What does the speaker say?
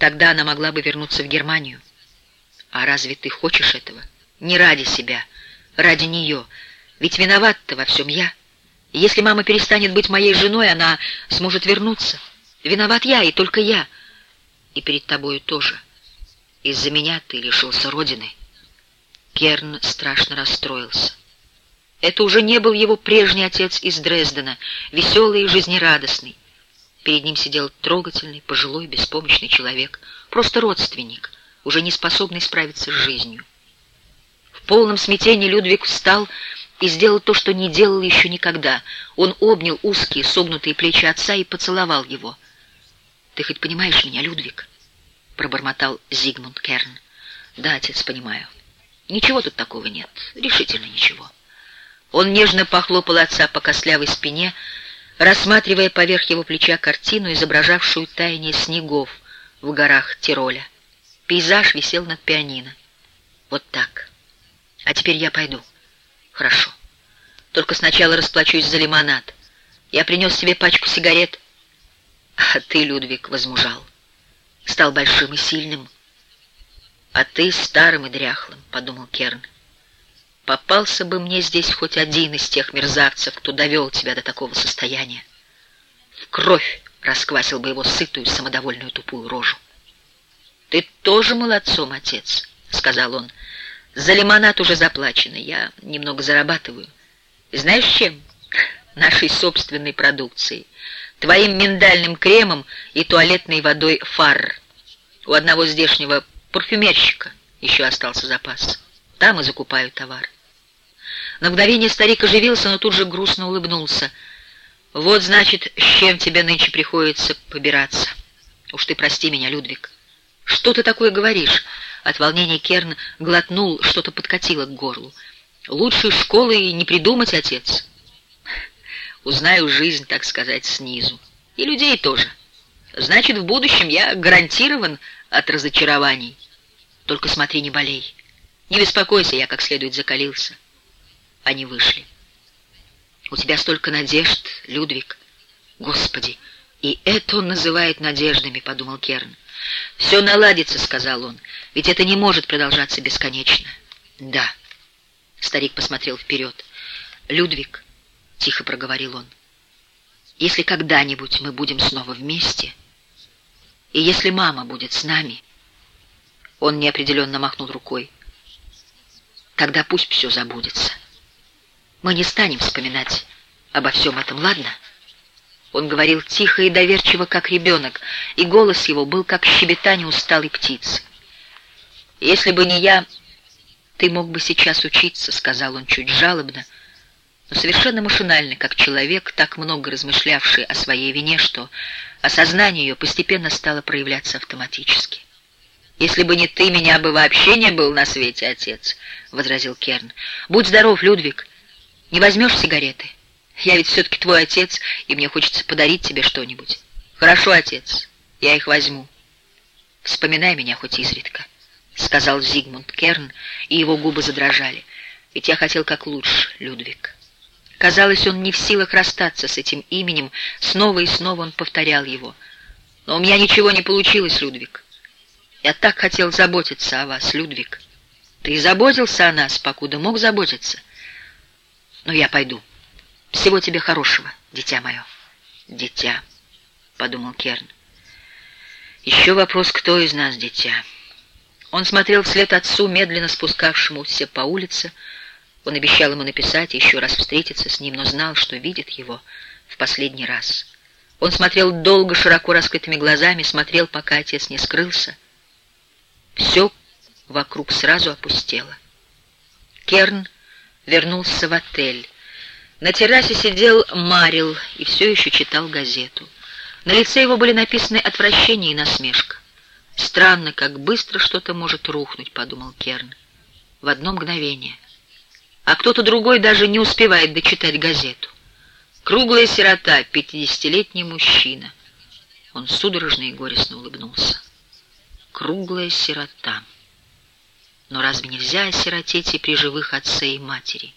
Тогда она могла бы вернуться в Германию. А разве ты хочешь этого? Не ради себя, ради нее. Ведь виноват-то во всем я. Если мама перестанет быть моей женой, она сможет вернуться. Виноват я, и только я. И перед тобою тоже. Из-за меня ты лишился родины. Керн страшно расстроился. Это уже не был его прежний отец из Дрездена, веселый и жизнерадостный. Перед ним сидел трогательный, пожилой, беспомощный человек, просто родственник, уже не способный справиться с жизнью. В полном смятении Людвиг встал и сделал то, что не делал еще никогда. Он обнял узкие, согнутые плечи отца и поцеловал его. «Ты хоть понимаешь меня, Людвиг?» — пробормотал Зигмунд Керн. «Да, отец, понимаю. Ничего тут такого нет, решительно ничего». Он нежно похлопал отца по костлявой спине, рассматривая поверх его плеча картину, изображавшую таяние снегов в горах Тироля. Пейзаж висел над пианино. Вот так. А теперь я пойду. Хорошо. Только сначала расплачусь за лимонад. Я принес себе пачку сигарет. А ты, Людвиг, возмужал. Стал большим и сильным. А ты старым и дряхлым, — подумал Керн. Попался бы мне здесь хоть один из тех мерзавцев, кто довел тебя до такого состояния. В кровь расквасил бы его сытую, самодовольную тупую рожу. «Ты тоже молодцом, отец», — сказал он. «За лимонад уже заплачено, я немного зарабатываю. знаешь чем? Нашей собственной продукцией. Твоим миндальным кремом и туалетной водой фар. У одного здешнего парфюмерщика еще остался запас. Там и закупаю товар». На мгновение старик оживился, но тут же грустно улыбнулся. «Вот, значит, с чем тебе нынче приходится побираться. Уж ты прости меня, Людвиг. Что ты такое говоришь?» От волнения Керн глотнул, что-то подкатило к горлу. «Лучшей школы и не придумать, отец. Узнаю жизнь, так сказать, снизу. И людей тоже. Значит, в будущем я гарантирован от разочарований. Только смотри, не болей. Не беспокойся, я как следует закалился». Они вышли. «У тебя столько надежд, Людвиг!» «Господи! И это он называет надеждами», — подумал Керн. «Все наладится», — сказал он, — «ведь это не может продолжаться бесконечно». «Да». Старик посмотрел вперед. «Людвиг», — тихо проговорил он, — «если когда-нибудь мы будем снова вместе, и если мама будет с нами...» Он неопределенно махнул рукой. «Тогда пусть все забудется». Мы не станем вспоминать обо всем этом, ладно?» Он говорил тихо и доверчиво, как ребенок, и голос его был как щебетание усталой птицы. «Если бы не я, ты мог бы сейчас учиться», — сказал он чуть жалобно, но совершенно машинально, как человек, так много размышлявший о своей вине, что осознание ее постепенно стало проявляться автоматически. «Если бы не ты, меня бы вообще не был на свете, отец», — возразил Керн. «Будь здоров, Людвиг. Не возьмешь сигареты? Я ведь все-таки твой отец, и мне хочется подарить тебе что-нибудь. Хорошо, отец, я их возьму. Вспоминай меня хоть изредка, — сказал Зигмунд Керн, и его губы задрожали. Ведь я хотел как лучше, Людвиг. Казалось, он не в силах расстаться с этим именем, снова и снова он повторял его. Но у меня ничего не получилось, Людвиг. Я так хотел заботиться о вас, Людвиг. Ты заботился о нас, покуда мог заботиться. Но я пойду. Всего тебе хорошего, дитя мое. Дитя, подумал Керн. Еще вопрос, кто из нас дитя? Он смотрел вслед отцу, медленно спускавшемуся по улице. Он обещал ему написать еще раз встретиться с ним, но знал, что видит его в последний раз. Он смотрел долго, широко раскрытыми глазами, смотрел, пока отец не скрылся. Все вокруг сразу опустело. Керн вернулся в отель. На террасе сидел Марил и все еще читал газету. На лице его были написаны отвращение и насмешка. «Странно, как быстро что-то может рухнуть», — подумал Керн. «В одно мгновение. А кто-то другой даже не успевает дочитать газету. Круглая сирота, пятидесятилетний мужчина». Он судорожно и горестно улыбнулся. «Круглая сирота». Но разве нельзя осиротеть и при живых отце и матери?